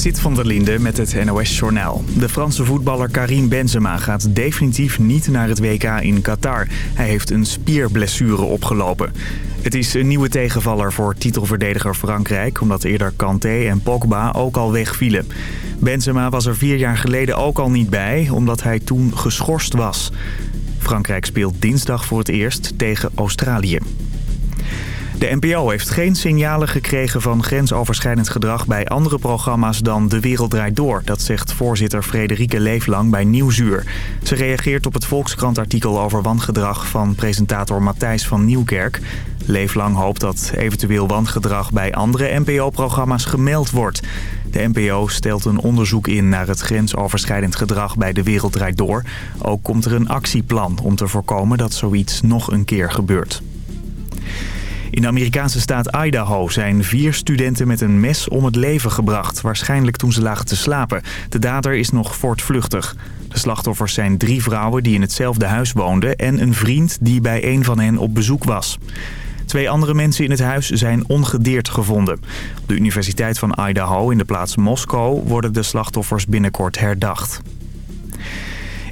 Sit van der Linde met het NOS-journaal. De Franse voetballer Karim Benzema gaat definitief niet naar het WK in Qatar. Hij heeft een spierblessure opgelopen. Het is een nieuwe tegenvaller voor titelverdediger Frankrijk... omdat eerder Kanté en Pogba ook al wegvielen. Benzema was er vier jaar geleden ook al niet bij... omdat hij toen geschorst was. Frankrijk speelt dinsdag voor het eerst tegen Australië. De NPO heeft geen signalen gekregen van grensoverschrijdend gedrag bij andere programma's dan De Wereld Draait Door. Dat zegt voorzitter Frederike Leeflang bij Nieuwsuur. Ze reageert op het Volkskrant-artikel over wangedrag van presentator Matthijs van Nieuwkerk. Leeflang hoopt dat eventueel wangedrag bij andere NPO-programma's gemeld wordt. De NPO stelt een onderzoek in naar het grensoverschrijdend gedrag bij De Wereld Draait Door. Ook komt er een actieplan om te voorkomen dat zoiets nog een keer gebeurt. In de Amerikaanse staat Idaho zijn vier studenten met een mes om het leven gebracht. Waarschijnlijk toen ze lagen te slapen. De dader is nog voortvluchtig. De slachtoffers zijn drie vrouwen die in hetzelfde huis woonden... en een vriend die bij een van hen op bezoek was. Twee andere mensen in het huis zijn ongedeerd gevonden. Op de Universiteit van Idaho in de plaats Moskou worden de slachtoffers binnenkort herdacht.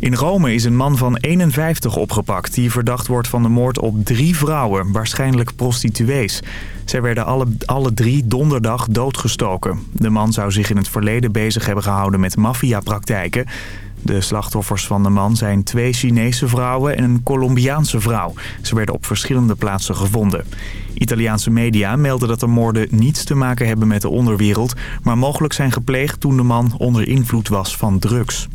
In Rome is een man van 51 opgepakt die verdacht wordt van de moord op drie vrouwen, waarschijnlijk prostituees. Zij werden alle, alle drie donderdag doodgestoken. De man zou zich in het verleden bezig hebben gehouden met maffiapraktijken. De slachtoffers van de man zijn twee Chinese vrouwen en een Colombiaanse vrouw. Ze werden op verschillende plaatsen gevonden. Italiaanse media melden dat de moorden niets te maken hebben met de onderwereld... maar mogelijk zijn gepleegd toen de man onder invloed was van drugs.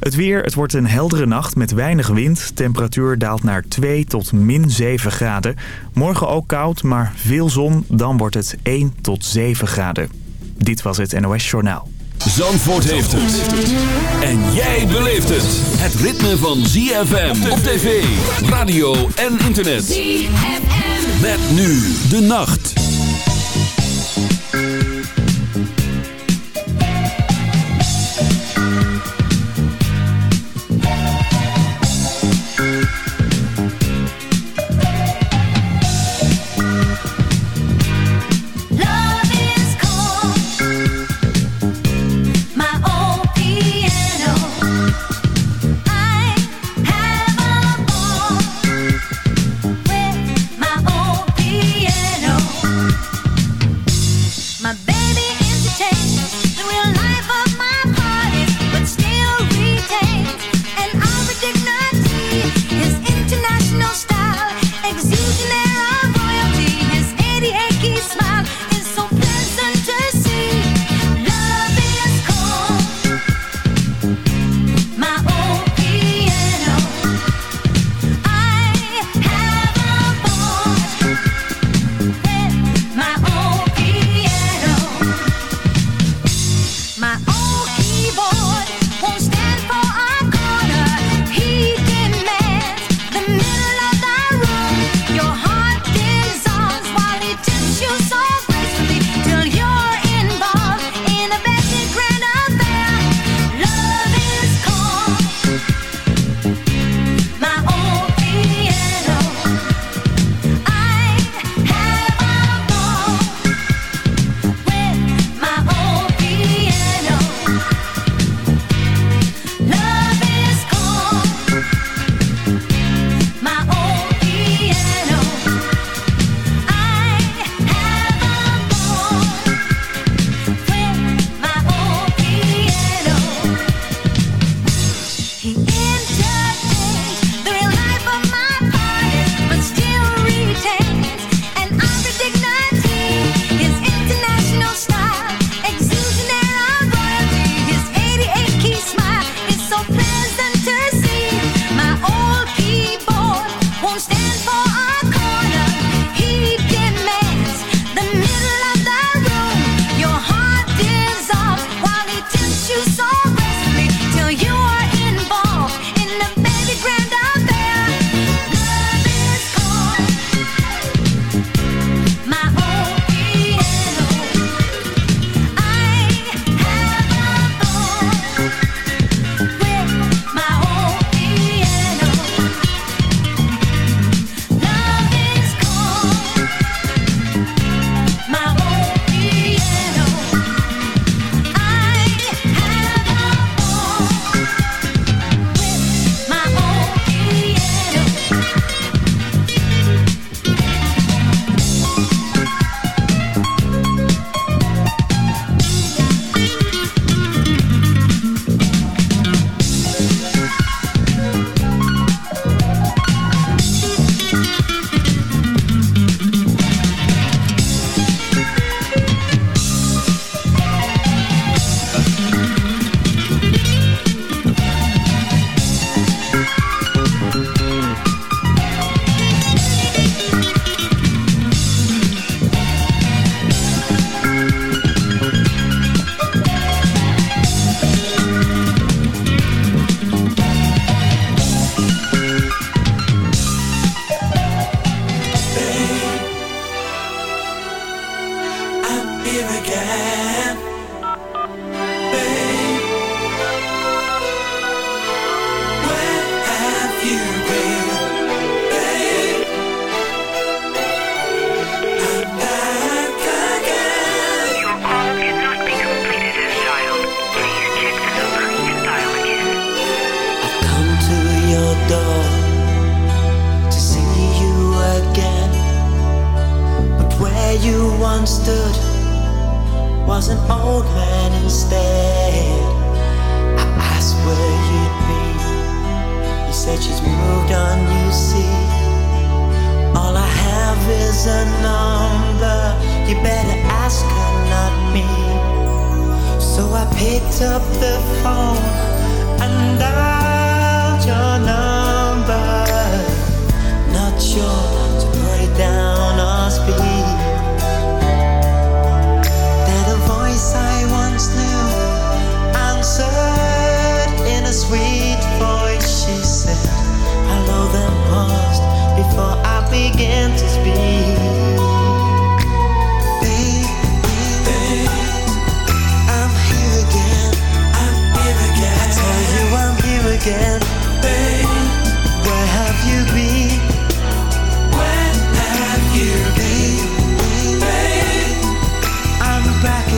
Het weer, het wordt een heldere nacht met weinig wind. Temperatuur daalt naar 2 tot min 7 graden. Morgen ook koud, maar veel zon. Dan wordt het 1 tot 7 graden. Dit was het NOS Journaal. Zandvoort heeft het. En jij beleeft het. Het ritme van ZFM op tv, radio en internet. ZFM. Met nu de nacht.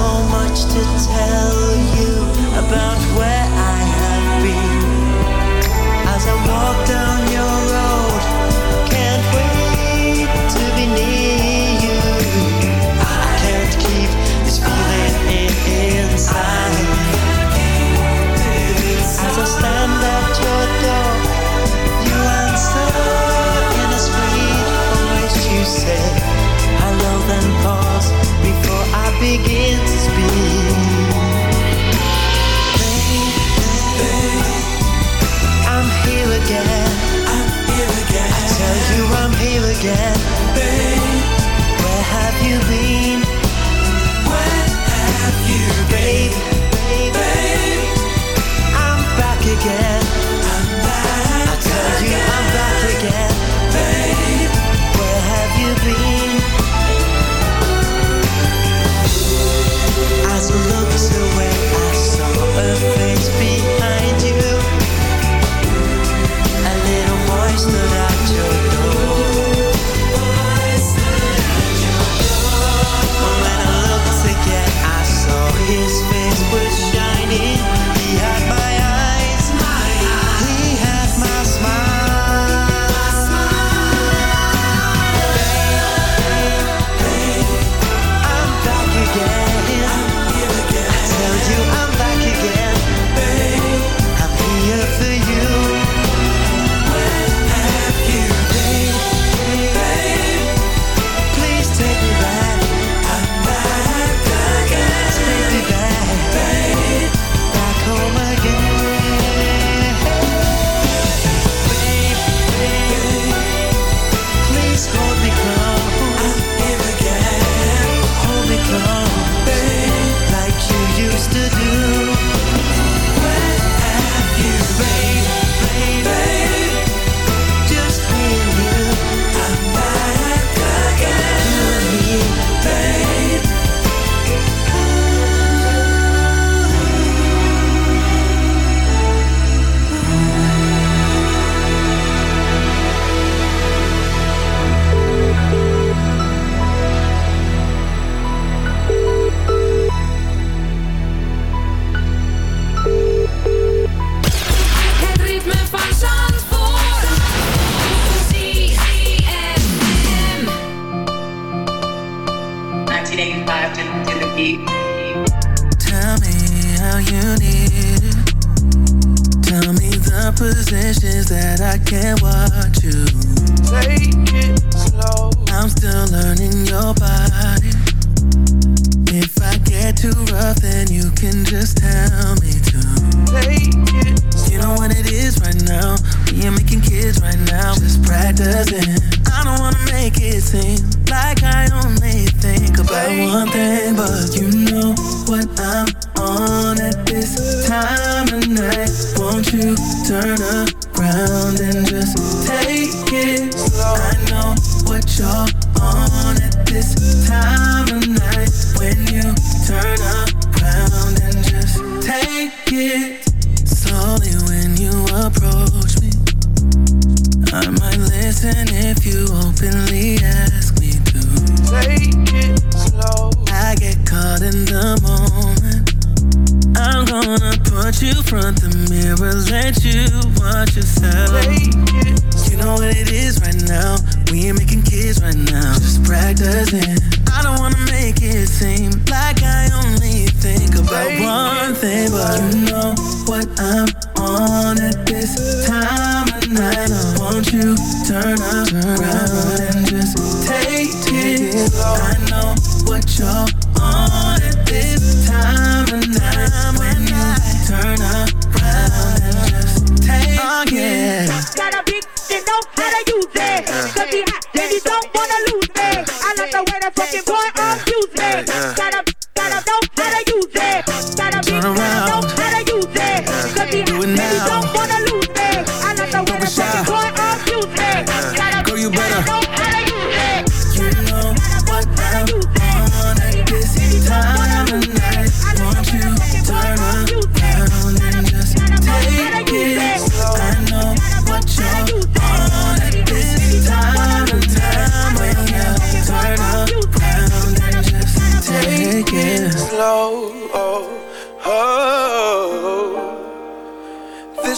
so much to tell you about again. one thing, but you know what I'm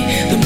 The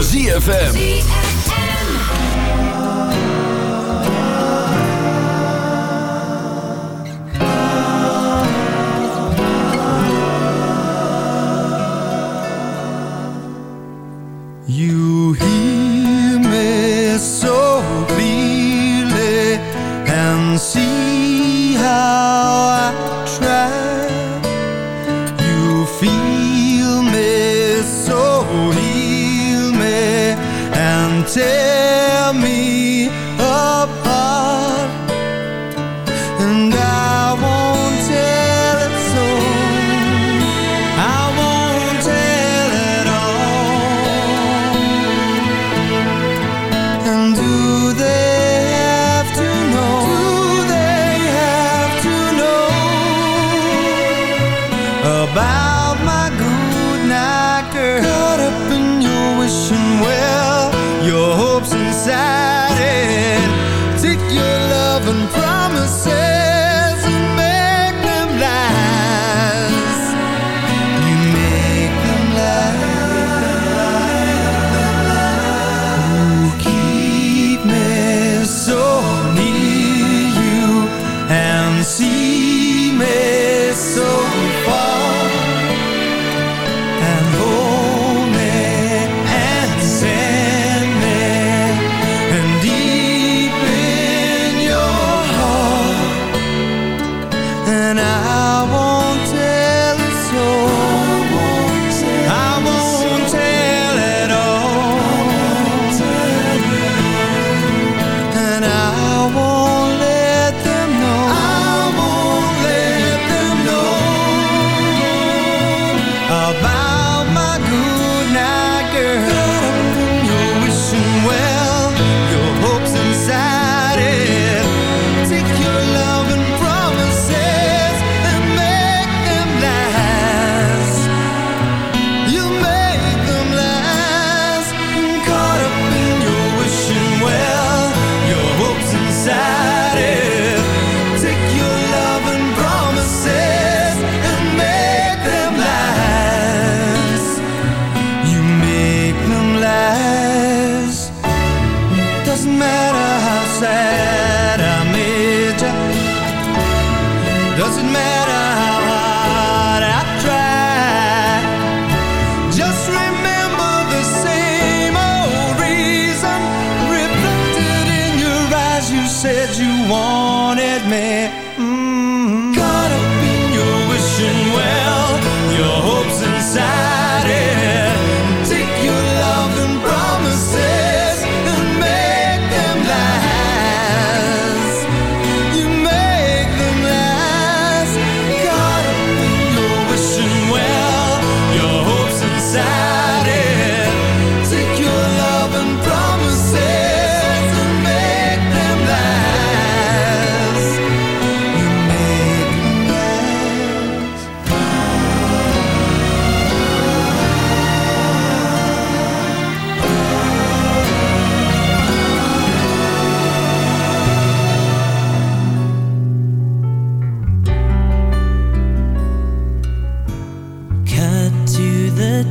ZFM.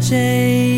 change.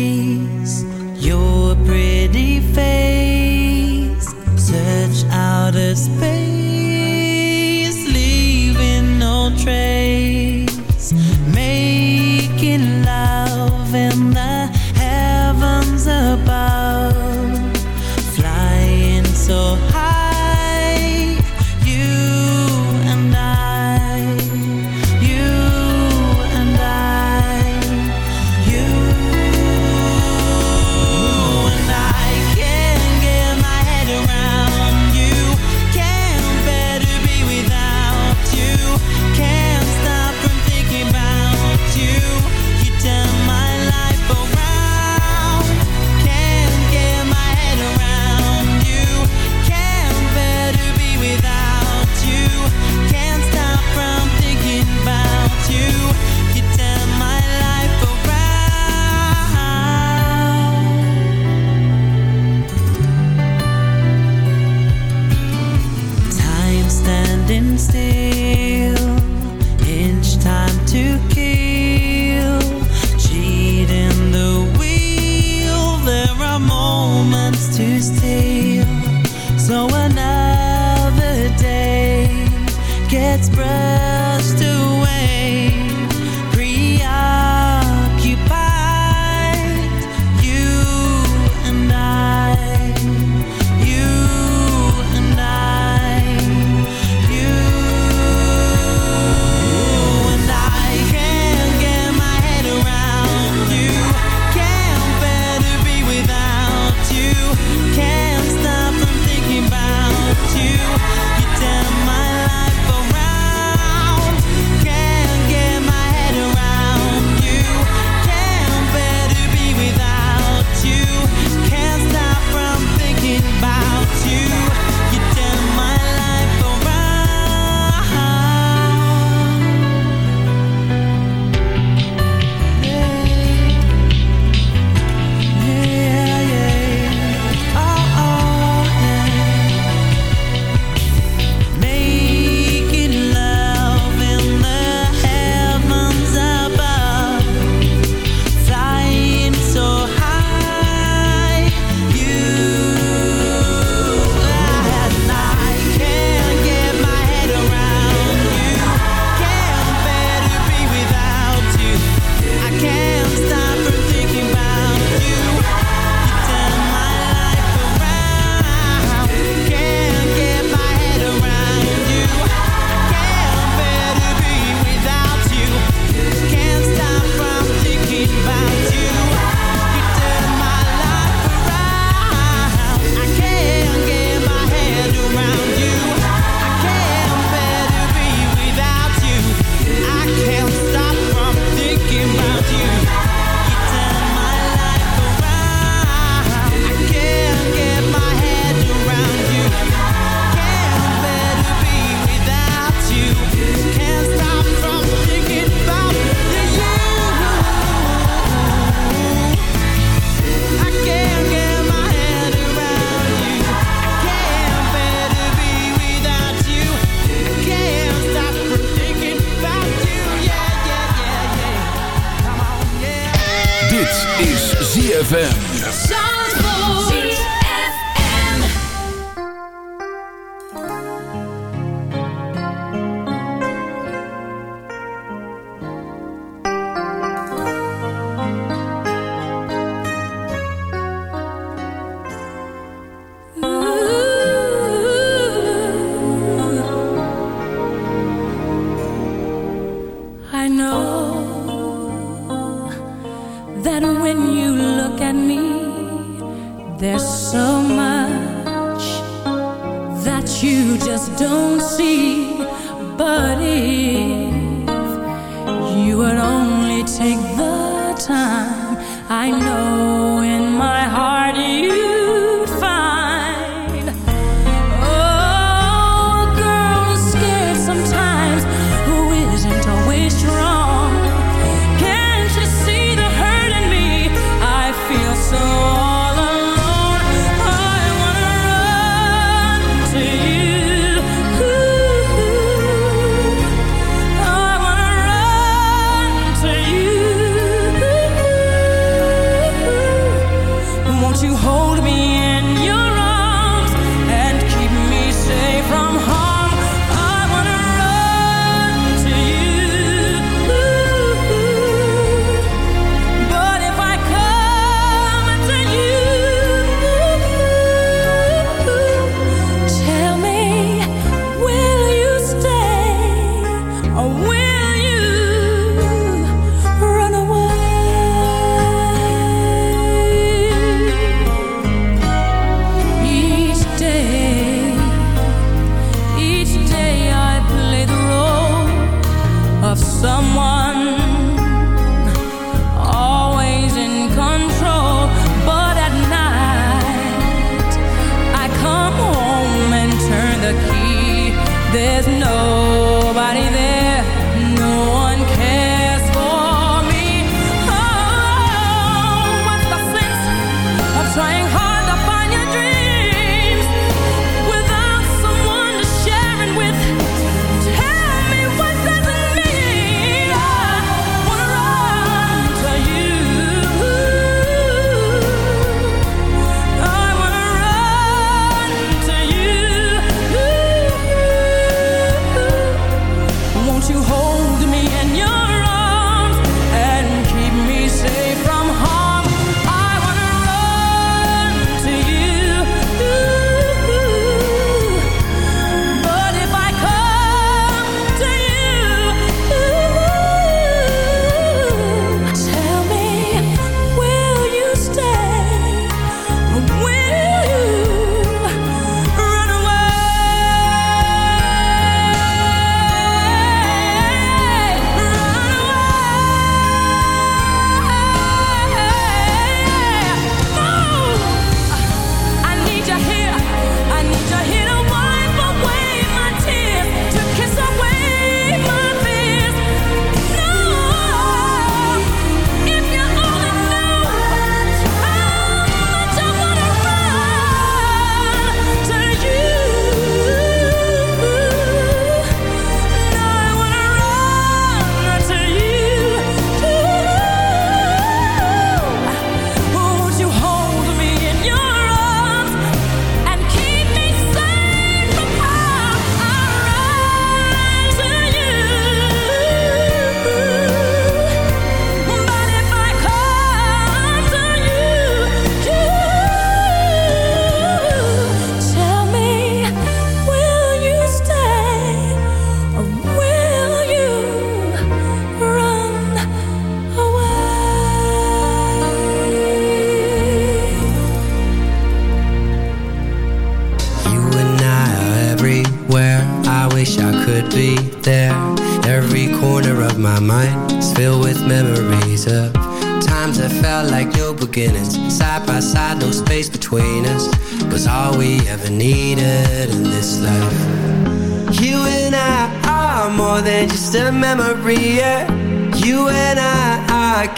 is ZFM.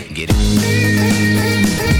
it, get it.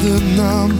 The naam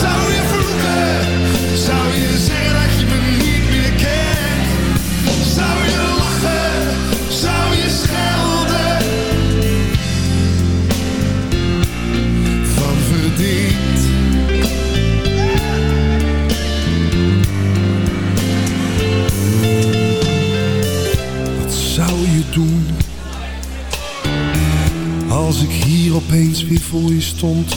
Zou je vloeken? Zou je zeggen dat je me niet meer kent? Zou je lachen? Zou je schelden? Van verdriet. Wat zou je doen als ik hier opeens weer voor je stond?